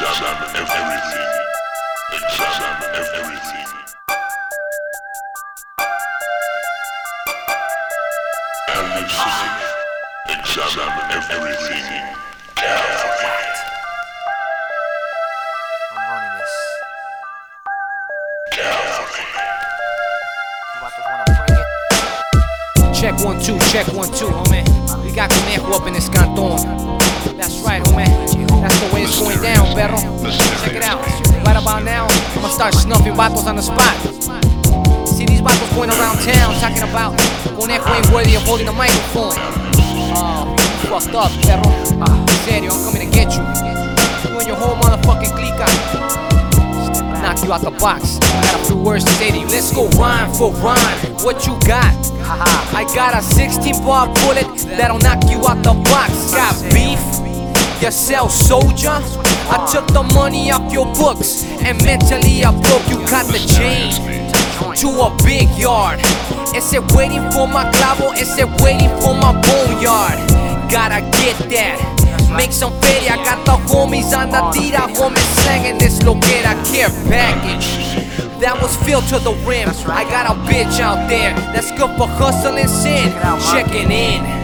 Examine everything. Examine everything. Examine everything. I'm running this. Check one, two, check one, two, homie. We got Conejo up in this canton. That's right, homie. Check it out. Right about now, I'ma start snuffing bottles on the spot. See these bottles going around town talking about Conejo ain't worthy of holding a microphone. You fucked up, perro. Ah, serio, I'm coming to get you. You and your whole motherfucking clique. Knock you out the box. Got a few words to say to you. Let's go rhyme for rhyme. What you got? I got a 16 bar bullet that'll knock you out the box. Got beef? You sell soldier? I took the money off your books and mentally I broke you. Got the chain to a big yard. Is it waiting for my clavo? Is it waiting for my boneyard? Gotta get that. Make some feria. Got the homies on the tira, homies slanging this loquera care package. That was filled to the rim. I got a bitch out there that's good for hustling sin. Checking in.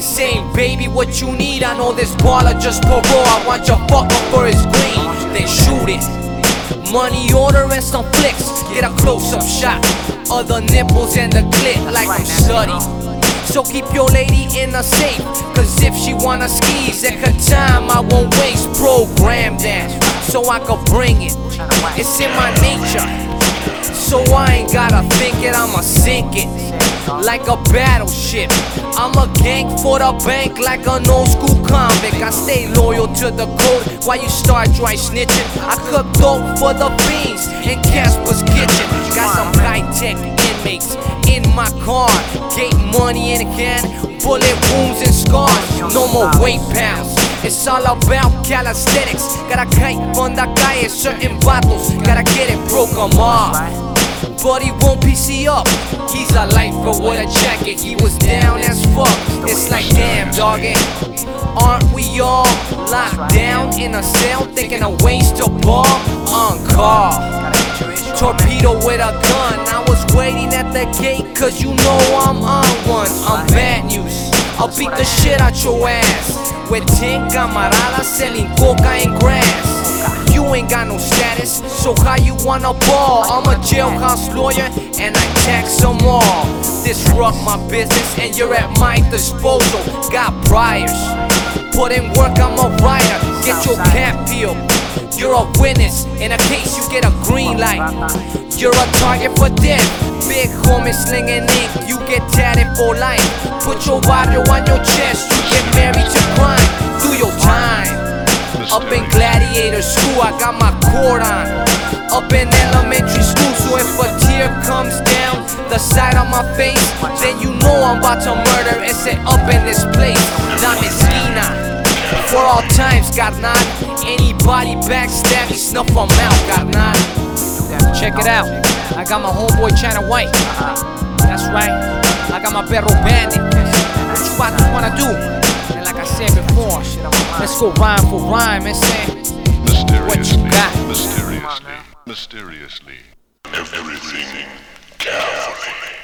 Saying, baby, what you need? I know this baller just parole. I want your fucker for his green. Then shoot it. Money order and some flicks. Get a close up shot of the nipples and the clit like I'm. So keep your lady in a safe. Cause if she wanna skis at her time, I won't waste. Program that so I can bring it. It's in my nature. So I ain't gotta think it, I'ma sink it. Like a battleship. I'm a gang for the bank like an old school convict. I stay loyal to the code while you start dry snitching. I cook dope for the fiends in Casper's kitchen. Got some high tech inmates in my car. Gate money in a can, bullet wounds and scars. No more weight pounds. It's all about calisthenics. Gotta kite from the calle, certain bottles. Gotta get it broke 'em off. But he won't PC up. He's a lifer with a jacket. He was down as fuck. It's like damn, doggy. Eh. Aren't we all locked down in a cell thinking of ways to ball on call? Torpedo with a gun. I was waiting at the gate cause you know I'm on one. I'm bad news. I'll beat the shit out your ass. With 10 camaradas selling coca and grass. You ain't got no status, so how you wanna ball? I'm a jailhouse lawyer and I tax them all. Disrupt my business and you're at my disposal. Got priors. Put in work, I'm a writer. Get your cap peeled. You're a witness in a case you get a green light. You're a target for death. Big homie slinging ink, you get tatted for life. Put your barrio on your chest, you get married to crime. Do your time. Up in gladiator school, I got my cord on. Up in elementary school, so if a tear comes down the side of my face, then you know I'm about to murder and set up in this place. La Mezquina. For all times, got not Anybody backstab me, snuff them out, not. Check it out. I got my homeboy China White. That's right. I got my perro bandit. What you about to wanna do? And like before, let's go rhyme for rhyme and say what you got. Mysteriously. Mysteriously. Everything carefully.